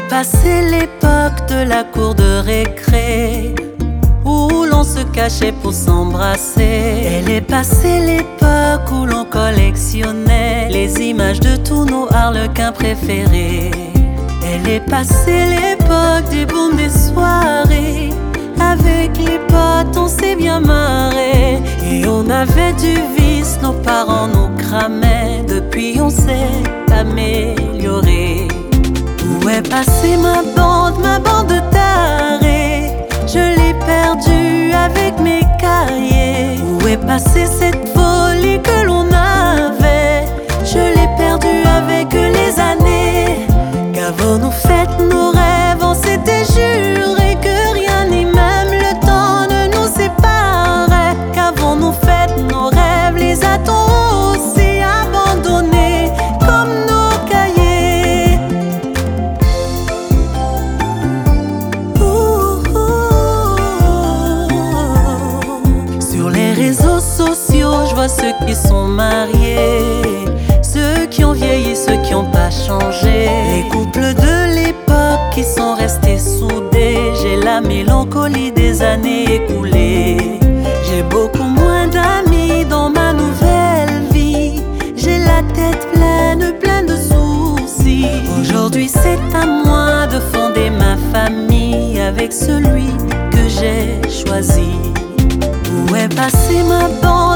passée l'époque de la cour de récré où l'on se cachait pour s'embrasser. Elle est passée l'époque où l'on collectionnait les images de tous nos harlequins préférés. Elle est passée l'époque des booms des soirées. Avec les potes, on s'est bien marré. Et on avait du vice, nos parents nous cramaient. Depuis, on s'est amélioré. Où est passée ma bande, ma bande de tarés Je l'ai perdue avec mes cahiers. Où est passée cette sociaux, je vois ceux qui sont mariés, ceux qui ont vieilli, ceux qui ont pas changé. Les couples de l'époque qui sont restés soudés, j'ai la mélancolie des années écoulées. J'ai beaucoup moins d'amis dans ma nouvelle vie, j'ai la tête pleine, pleine de soucis. Aujourd'hui, c'est à moi de fonder ma famille avec celui que j'ai choisi passer ma bande.